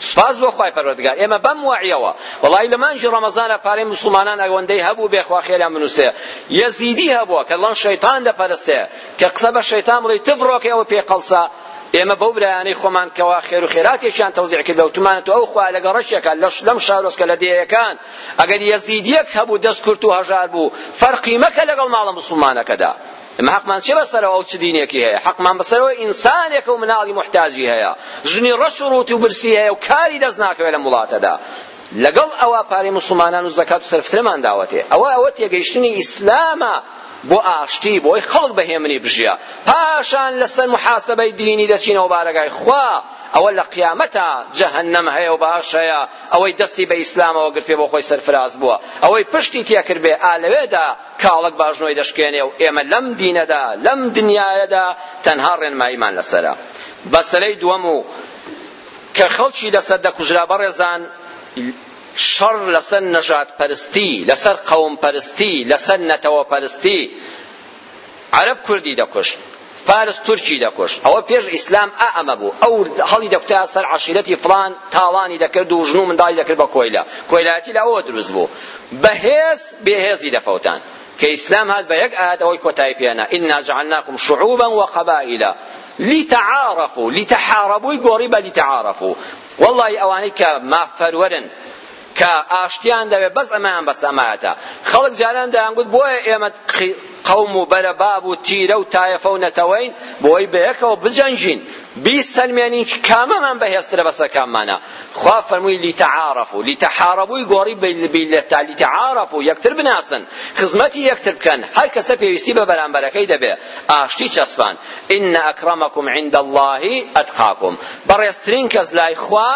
سوپاس بۆ خوای پەروەردگار ئێمە بەم وەعیەوە وەڵای لە مانگی ڕەمەزانا پارەی موسڵمانان ئەوەندەی هەبوو بێ خوا خێریان بنووسێ یەزیدی هەبووە کە دڵەن شەیتان دەپەرستێ کە قسە بە شەیتان بڵێ تف ڕۆکە ئەوە پێ قەڵسە ئێمە بەو برایانەی خۆمان کەوا خێر و خێراتێکیان تەوزیع کرد لە وتمانە تۆ ئەو خوا لەگە ڕەشێکە لەش لەم شارۆچکە لە دێیەکان ئەگەر یەزیدیەک هەبوو دەست کورت و هەژار بوو فەرقی مەکە لەگەڵ ماڵە موسڵمانەکەدا ئێمە حەقمان چیە بەسەرەوە ئەو چ دینێکی هەیە حەقمان بەسەرەوە ئینسانێکە و مناڵی موحتاجی هەیە ژنی ڕەش و ڕووت و برسی هەیە و کاری دەست ناکەوێت لەم وڵاتەدا لەگەڵ ئەوە پارەی موسڵمانان و زەکات و سەرفترەمان داوەتێ ئەوە ئەوە تێگەیشتنی ئیسلامە بۆ ئاشتی بۆی خەڵک بە هێمنی بژیا پاشان لەسەر محاسبەی دینی دەچینەوە بارەگای خوا ئەوە لە قیامەتە جەهەنەم هەیە و باش هەیە ئەوەی دەستی بە ئیسلامەوە گرتێ بۆ خۆی سەرفراز بووە ئەوەی پشتی تێکرد بێ ئالەوێدا کاڵەک باژنۆی دەشکێنێ و ئێمە لەم دینەدا، لەم دنیایەدا تەنها ڕێنماییمان لەسەرە. بەسەرەی دووەم و کە خەڵکی لەسەر دەکوژرا بەڕێزان شەڕ لەسەر نەژادپەرستی، لەسەر قەومپەرستی، لەسەر نەتەوەپەرستی، عەرەب کوردی دەکوشت فارس تورکی دەکوشت ئەوە پێش ئیسلام ئا ئەمە بوو ئەو هەڵی دەکوتا سەر عەشیرەتی فڵان تاڵانی دەکرد و ژن و منداڵی دەکرد بە کۆیلە کۆیلایەتی لە ئەوە دروست بوو بەهێز بێهێزی دەفەوتان کە ئیسلام هات بە یەک ئاەت ئەوەی کۆتایی پێنا ئینا جعلناکم شعوبا وقبائل لتعارفوا لتحاربوا گۆڕی بە لتعارفوا واللهی ئەوانەی کە مافپەروەرن کە ئاشتیان دەوێت بەس ئەمەیان بەس ئەمایەتە خەڵک جاران دەیانگوت بۆیە ئێمە قەوم و بەرە باب و تیرە و تایەفە و نەتەوەین بۆی بەیەکەوە بجەنگین بیسەلمێنین کامەمان بەهێزترە بەسەر کاممانە خوا فەرمووی لیتەعارەفو لیتەحارەبووی گۆڕی بیلەتا لیتەعارەفو یەکتر بناسن خزمەتی یەکتر بکەن هەر کەسە پێویستی بە بەرامبەرەکەی دەبێ ئاشتی چەسپان ئین ئەکرەمەکم عند الله ئەتقاکم بەڕێزترین کەس لای خوا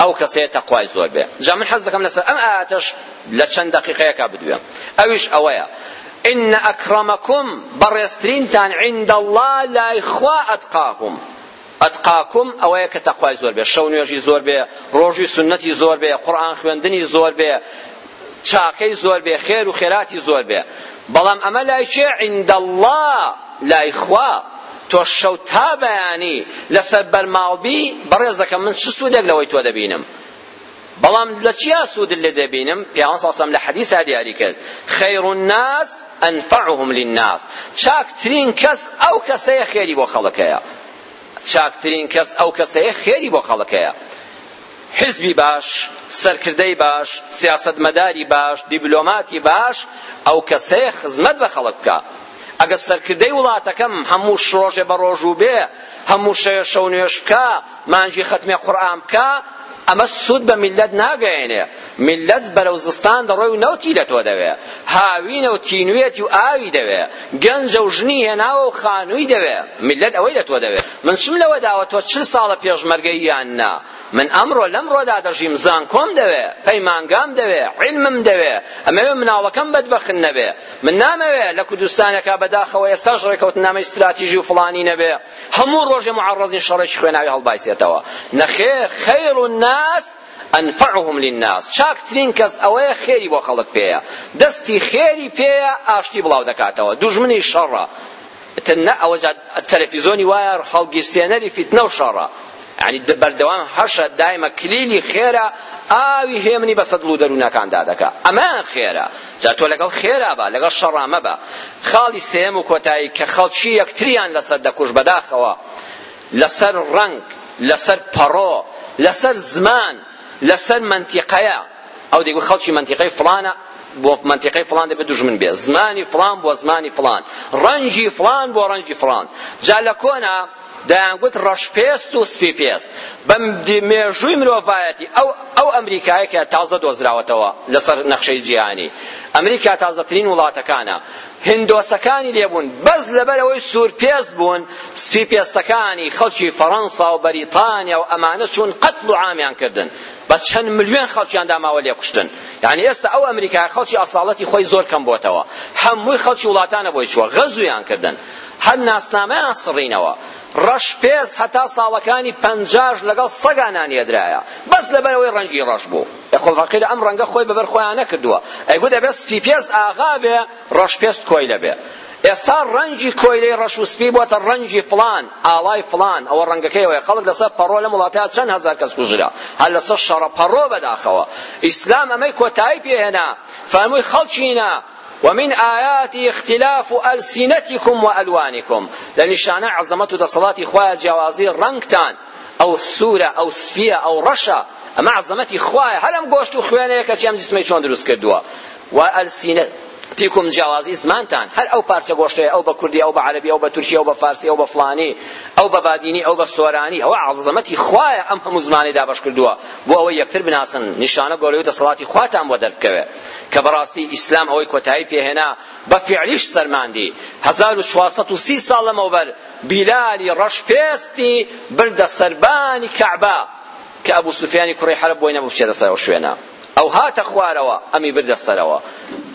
ئەو کەسەیە تەقوای زۆر بێ جا من حەز دەکەم لەسەر ئەم ئایەتەش لە چەند دەقیقەیەکا بدوێم ئەویش ئەوەیە ان اکرمکم بەڕێزترینتان عند الله لای خوا اتقاکم ئەتقاکم ئەوەیە کە تەخوای زۆر بێ شەو نوێژی زۆر بێ ڕۆژی سنەتی زۆر بێ قورآن خوێندنی زۆر بێ چاکەی زۆر بێ خێر و خێراتی زۆر بێ بەڵام ئەمە لای کێ عند اللە لای خوا تۆ شەو تا بەیانی لەسەر بەرماڵ بی بەڕێزەکە من چ سوودێک لەوەی تۆ دەبینم بەڵام لە چیا سوود لێ دەبینم پیاوان ساسم لە حەدیسا دیاری کرد خیر الناس انفعهم للناس چاکترین کەس ئەو کەسەیە خێری بۆ خەڵکەیە چاکترین کەس ئەو کەسەیە خێری بۆ خەڵکەیە حیزبی باش، سەرکردەی باش، سیاسەتمەداری باش، دیبلۆماتی باش ئەو کەسەیە خزمەت بە خەڵک بکا. ئەگەر سەرکردەی وڵاتەکەم هەموو شڕۆژێ بە ڕۆژوو بێ، هەموو شەوێ شەونوێژ بکا، مانگی خەتمێ قورئان بکا، ئەمە سوود بە میللەت ناگەیەنێ. میللەت بەرەو زستان دەڕۆی و نەوتی لە تۆ دەوێ هاوینە و تینوێتی و ئاوی دەوێ گەنجە و ژنی هێناوە و خانووی دەوێ میللەت ئەوەی لە تۆ دەوێ من چم لەوە داوە تۆ چل ساڵە پێشمەرگەی یان نا من ئەمڕۆ لەمڕۆدا دەژیم زانکۆم دەوێ پەیمانگام دەوێ عیلمم دەوێ ئەمەوێ مناڵەکەم بەدبەخت نەبێ من نامەوێ لە کوردستانێکا بەداخەوە ئێستاش ڕێکەوتنامەی ستراتیژی و فڵانی نەبێ هەموو ڕۆژێ معەڕەزین شەڕێکی خوێناوی هەڵبایسێتەوە نەخێر خەیڕ الناس انفعهم للناس چاکترین کەس ئەوەیە خێری بۆ خەڵک پێیە دەستی خێری پێیە ئاشتی بڵاو دەکاتەوە دوژمنی شەڕە تنە ئەوە تەلەفیزۆنی وایە هەڵگیرسێنەری فیتنە و شەڕە یعنی بەردەوام هەشە دایمە کلیلی خێرە ئاوی هێمنی بە سەدڵ و دەروونەکان دادەکا ئەمان خێرە جا تۆ لەگەڵ خێرا بە لەگەڵ شەڕا مەبە خاڵی سێم و کۆتایی کە خەڵکی یەکتریان لەسەر دەکوش بەداخەوە لەسەر ڕەنگ، لەسەر پەڕۆ، لەسەر زمان، لەسەر مەنتیقەیە، ئەو دەیگوت خەڵکی مەنتیقەی فڵانە بۆ مەنتیقەی فڵان دەبێت دوژمن بێت، زمانی فڵان بۆ زمانی فڵان، ڕەنگی فڵان بۆ ڕەنگی فڵان. جا لە کۆنا دەیانگوت ڕەشپێست و سپیپێست. بە مێژووی مرۆڤایەتی ئەو ئەو ئەمریکایە کە تازە دۆزراوەتەوە لەسەر نەخشەی جیهانی، ئەمریکا تازەترین وڵاتەکانە، هندۆسەکانی لێبوون بەس لەبەر ئەوەی سوور پێست بوون سپی پێستەکانی خەڵکی فەڕەنسا و بەریتانیا و ئەمانە چوون قەتڵ و عامیان کردن بە چەند ملیۆن خەڵکیان داماوە لێکوشتن یعنی ئێستا ئەو ئەمریکا خەڵکی ئەساڵەتی خۆی زۆر کەم بۆتەوە هەمووی خەڵکی وڵاتانە بۆی چووە غەزویان کردن هەر ناسنامەیان سڕینەوە ڕەش پێست هەتا ساڵەکانی پەنجاش لەگەڵ سەگا نانێدرایە بەس لەبەرەوەی ڕەنگی ڕەش بوو یەقوب عەقید ئەم ڕەنگە خۆی بەبەر خۆیان نەکردووە ئەیگوت دەبێت سپی پێست ئاغا بێ ڕەش پێست کۆیلە بێ ئێستا ڕەنگی کۆیلەی ڕەش و سپی بۆتە ڕەنگی فڵان ئاڵای فڵان ئەوە ڕەنگەکەی ئەوەیە خەڵک لەسەر پەڕۆ لەم وڵاتەیە چەند هەزار کەس کوژرا هەر لەسەر شەڕە پەڕۆ بەداخەوە ئیسلام ئەمەی کۆتایی پێهێنا فەرمووی خەڵکینە ومن آيات اختلاف ألسنتكم وألوانكم لنشانة عظمة دسلات إخوة جوازي رنكتان ئەو سوورە ئەو سپییە ئەو ڕەشە ئەمە عەزەمەتی خوایە هەر ئەم گۆشت و خوێنەیە کەچی ئەم جسمەی چۆن دروست کردووە و ئەلسینە تیکم جیاوازی زمانتان هەر ئەو پارچە گۆشتەیە ئەو بە کوردی ئەو بە عەرەبی ئەو بە تورکی ئەو بە فارسی ئەو بە فڵانی ئەو بە بادینی ئەو بە سۆرانی ئەوە عەزەمەتی خوایە ئەم هەموو زمانی دابەش کردووە بۆ ئەوە یەکتر بناسن نیشانە گەورەی دەسەڵاتی خواتان بۆ دەربکەوێ کە بەڕاستی ئیسلام ئەوەی کۆتایی پێهێنا بە فعلیش سەرماندی 1430 ساڵ لەمەوبەر بیلالی ڕەش پێستی بردە سەربانی کەعبە کە ئەبو سوفیانی کوڕی حەرب بۆی نەبوو بچێتە سەر ئەو شوێنە ئەو هاتە خوارەوە ئەمی بردە سەرەوە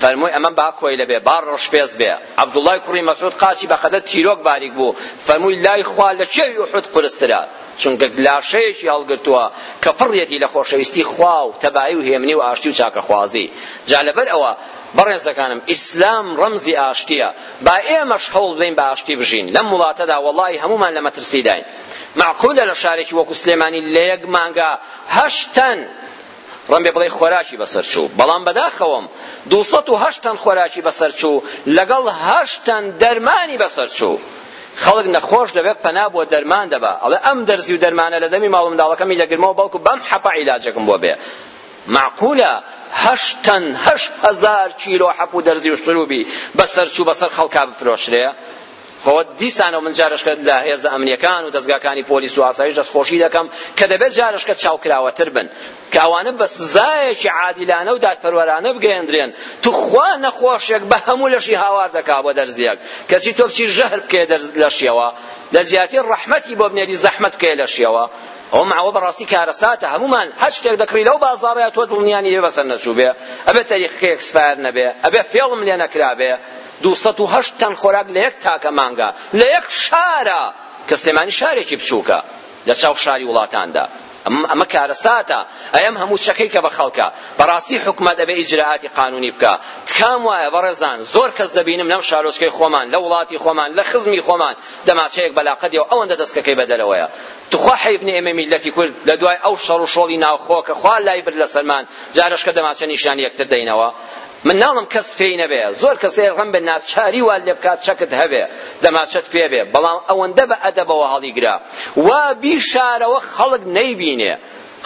فەرمووی ئەمە با کۆیلە بێ با ڕەشپێست بێ عەبدوڵای کوڕی مەسعود قاچی بەقەدەر تیرۆک باریک بوو فەرمووی لای خوا لە چێوی ئوحود قورسترە چونکە لاشەیەکی هەڵگرتووە کە پڕیەتی لە خۆشەویستی خوا و تەبایی و هێمنی و ئاشتی و چاکەخوازی جا لەبەر ئەوە بەڕێزەکانم ئیسلام ڕەمزی ئاشتیە با ئێمەش هەوڵ بدەین بە ئاشتی بژین لەم وڵاتەدا وەڵاهی هەموومان لە مەترسیداین مەعقولە لە شارێکی وەکو سلێمانی لە یەک مانگا هەشت تەن ڕم بێ بڵێ خۆراکی بەسەر چوو بەڵام بەداخەوەم دوو سەد و هەشت تەن خۆراکی بەسەر چوو لەگەڵ هەشت تەن دەرمانی بەسەر چوو خەڵک نەخۆش دەبێت پەنا بۆ دەرمان دەبا ئەڵێ ئەم دەرزی و دەرمانە لە دەمی ماڵ و منداڵەکەمی دەگرمەوە بەڵکو بەم حەپە عیلاجەکم بۆ بێ مەعقولە هەشت تەن، هەشت هەزار کیلۆ حەپ و دەرزی و شروبی بەسەرچوو بەسەر خەڵکا بفرۆشرێ؟ خۆ ئەوە دیسانەو من جارێشکە لە هێزە ئەمنیەکان و دەزگاکانی پۆلیس و ئاسایش دەستخۆشی دەکەم کە دەبێت جارێشکە چاوکراوەتر بن کە ئەوانە بە سزایەکی عادیلانە و دادپەروەرانە بگەیەندرێن توخوا نەخۆشێک بە هەموو لەشی هاوار دەکا بۆ دەرزیەک کەچی تۆ بچی ژەهر بکەیە لەشیەوە لە جیاتی ڕەحمەتی بۆ بنێری زەحمەت بکەیە لەشیەوە ئەوەم ئەوە بەڕاستی کارەساتە هەمومان هەر شتێک دەکڕی لەو بازاڕەیە تۆ دڵنیانی لێ بەسەر نەچووبێ ئەبێ تەریقەکە ئێکسپایەر نەبێ ئەبێ فێڵم لێ نەکرابێ دوو سەد و هەشت تەن خۆراک لە یەک تاکە مانگا لە یەک شارە کە سلێمانی شارێکی بچووکە لە چاو شاری وڵاتاندا ئەم ئەمە کارەساتە ئەم هەموو چەکەی کە بە خەڵکە بەڕاستی حکومت ئەبێ ئیجراعاتی قانونی بکە تکام وایە بەڕێزان زۆر کەس دەبینم لەم شارۆچکەی خۆمان لە وڵاتی خۆمان لە خزمی خۆمان دەماچەیەک بەلاقەدی و ئەوەندە دەستکەکەی بە دەرەوەیە توخوا حەیف نیە ئێمەی میللەتی کورد لە دوای ئەو شەڕ و شۆڵی ناوخۆ کە خوا لای برد لەسەرمان جا رەشکە دەمانچە نیشانی یەکتر دەینەوە من ناڵم کەس پێی نەبێ زۆر کەس هەیە غەم بێ ناچاری وات لێ بکات چەکت هەبێ دەماچەت پێ بێ بەڵام ئەوەندە بە ئەدەبەوە هەڵیگرە وا بیشارەوە خەڵک نەیبینێ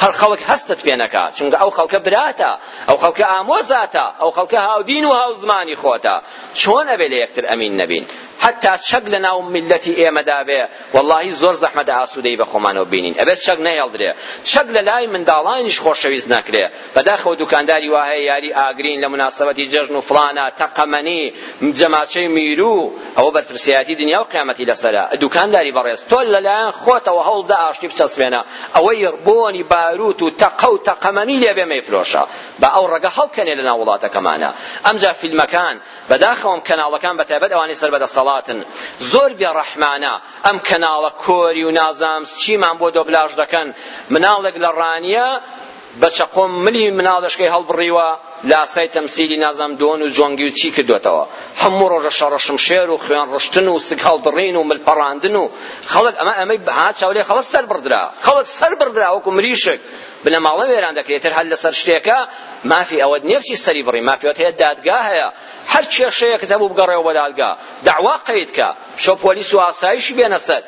هەر خەڵک هەستت پێ نەکا چونکە ئەو خەڵکە براتە ئەو خەڵکە ئامۆزاتە ئەو خەڵکە هاودین و هاوزمانی خۆتە چۆن ئەبێ لە یەکتر ئەمین نەبین حتا چەک لە ناو میللەتی ئێمەدا بێ وەڵاهی زۆر زەحمەتە ئاسوودەی بە خۆمانەوە بینین ئەبێ چەک نەهێڵدرێ چەک لە لای منداڵانیش خۆشەویست نەکرێ بەداخەوە دوکانداری وا هەیە یاری ئاگرین لە مناسبەتی جەژن و فڵانە تەقەمەنی جەماچەی میرو ئەوە بەرپرسیارەتی دنیا و قیامەتی لەسەرە دوکانداری بەڕێز تۆ لەلایەن خۆتەوە هەوڵدە ئاشتی بچەسپێنە ئەوەی بۆنی باروت و تەقە و تەقەمەنی لێبێ مەیفرۆشە با ئەو ڕەگە هەڵکەنێ لەناو وڵاتەکەمانا ئەمجا فیلمەکان بەداخەوەم کەناڵەکان بەتایبەت ئەوانەی سەر بەدەسەڵاتن زۆر بێ ڕەحمانە ئەم کەناڵە کۆری و نازانم چیمان بۆ دۆبلاژ دەکەن مناڵێک لە ڕانیە بە چەقۆم ملی مناڵێشکەی هەڵبڕیوە لاسای تەمسیلی نازانم دۆن و جۆنگی و چی کردۆتەوە حەموو ڕۆژە شەڕە شمشێر و خوێن ڕشتن و سک هەڵدڕین و مل پەڕاندن و خەڵک ئەمە ئەمەی ها چاولێ خەڵک سەر بڕدرا خەڵک سەر بڕدرا وەکو مریشک بنەماڵە وێران دەکرێت تر هەر لەسەر شتێکە مافی ئەوەت نییە بچی سەری بڕی مافیەت هەیە دادگا هەیە هەر کێشەیەکت هەبوو بگەڕێەوە بە دادگا داوا قەیدکە بچۆ پۆلیس و ئاسایشی بێنە سەر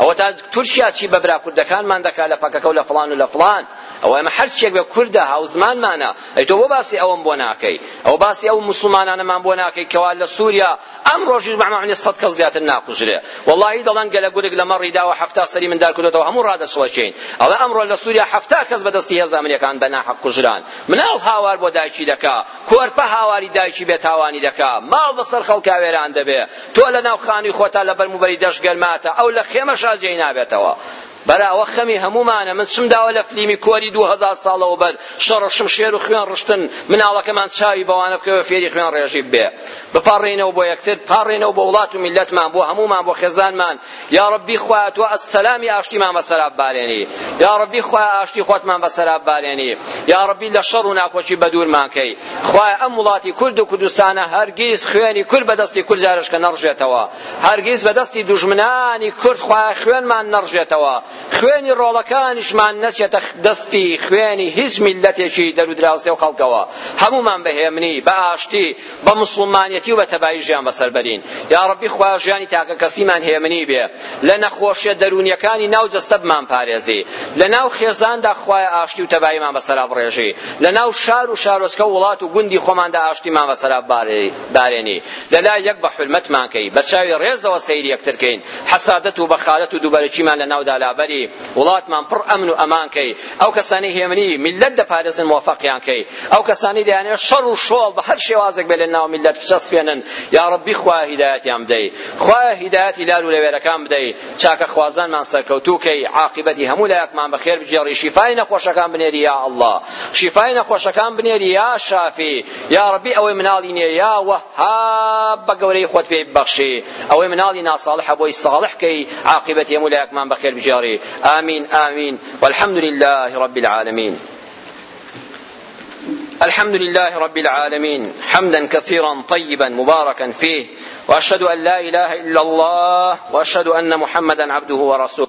ئەوەتا تورکیا چی بە برا کوردەکانمان دەکا لە پەکەکە و لە فڵان و لە فڵان ئەوە ئێمە هەر چیەک بێ کوردە هاوزمانمانە ئەی تۆ بۆ باسی ئەوەم بۆ ناکەی ئەوە باسی ئەو موسڵمانانەمان بۆ ناکەی کەوا لە سوریا ئەمڕۆژیش بەمەعنی سەد کەس زیاتر ناکوژرێ وەڵاهی دەڵێن گەلە گورگ لە مەڕی داوە حەفتا سەری مندال کردوەتەوە هەموو ڕادەچڵەکێین ئەڵێ ئەمڕۆ لە سوریا حەفتا کەس بەدەستی هێزە ئەمریەکان بە ناحەق کوژران مناڵ هاوار بۆ دایکی دەکا کۆرپە هاواری دایکی بێتاوانی دەکا ماڵ بەسەر خەڵکا وێران دەبێ تۆ لە ناو خانووی خۆتا لە بەرموبەری دەشت گەرماتە ئەو لە خێمەشا جێی نابێتەوە برا ئەوە خەمی هەموومانە من چم داوە لە فلیمی کۆری دوو هەزار ساڵەوە بەر شەڕ و شمشێر و خوێن ڕشتن مناڵەکەمان چاوی بەوانە بکەوێ فێری خوێن ڕێژی بێ بپاڕێینەوە بۆ یەکتر پاڕێنەوە بۆ وڵات و میللەتمان بۆ هەموومان بۆ خێزانمان یاڕەبی خوایە تۆ ئەسەلامی ئاشتیمان بەسەرا ببارێنی یاڕەبی خوایە ئاشتی خۆتمان بەسەرا ببارێنی یاڕەبی لە شەڕ و ناکۆکی بەدوورمان کەی خوایە ئەم وڵاتی کورد و کوردستانە هەرگیز خوێنی کورد بەدەستی کورد جارشکە نەڕژێتەوە هەرگیز بەدەستی دوژمنانی کورد خوایە خوێنمان نەڕژێتەوە خوێنی ڕۆڵەکانیشمان نەچێتە دەستی خوێنی هیچ میللەتێکی دەرودراوسێ و خەڵکەوە هەمومان بەهێمنی بە ئاشتی بە موسوڵمانەتی و بە تەبایی ژیان بەسەر بەرین یاڕەبی خوایە ژیانی تاکە کەسیمان هێمنی بێ لە نەخۆشیە دەرونیەکانی ناو جەستە بمان پارێزی لە ناو خێزاندا خوایە ئاشتی و تەباییمان بەسەرا بڕێژی لە ناو شار و شارۆچکە و وڵات و گوندی خۆماندا ئاشتیمان بەسەرا بارێنی لە لای یەک بە حورمەتمان کەی بە چاوی ڕێزەوە سەیری یەکتر کەین حەسادەت و بەخالەت و دووبەرەکیمان لە ناودا لابەری وڵاتمان پڕ ئەمن و ئەمان کەی ئەو کەسانەی هێمنی میللەت دەپارێزن موفەقیان کەی ئەو کەسانەی دەیانەوێت شەڕ و شۆڵ بە هەر شێوازێک بێت لە ناو میللەت بچەسپێنن یا ڕەبی خوایە هیدایەتیان بدەی خوایە هیدایەتی لار و لەوێرەکان بدەی چاکە خوازانمان سەرکەوتوو کەی عاقبەتی هەموو لایەکمان بەخێر بگێڕی شیفای نەخۆشەکان بنێری یا ئەڵڵا شیفای نەخۆشەکان بنێری یا شافی یا ڕەبی ئەوەی مناڵی نییە یا وەهاب بە گەورەی خۆت پێی ببەخشی ئەوەی مناڵی ناساڵحە بۆی ساڵح کەی عاقبەتی هەموو لایەکمان بەخێر بگێڕی ئامین ئامین والحمد لله رب العالمين الحمد لله رب العالمين حمدا كثيرا طيبا مباركا فيه واشهد ان لا اله الا الله واشهد ان محمدا عبده ورسوله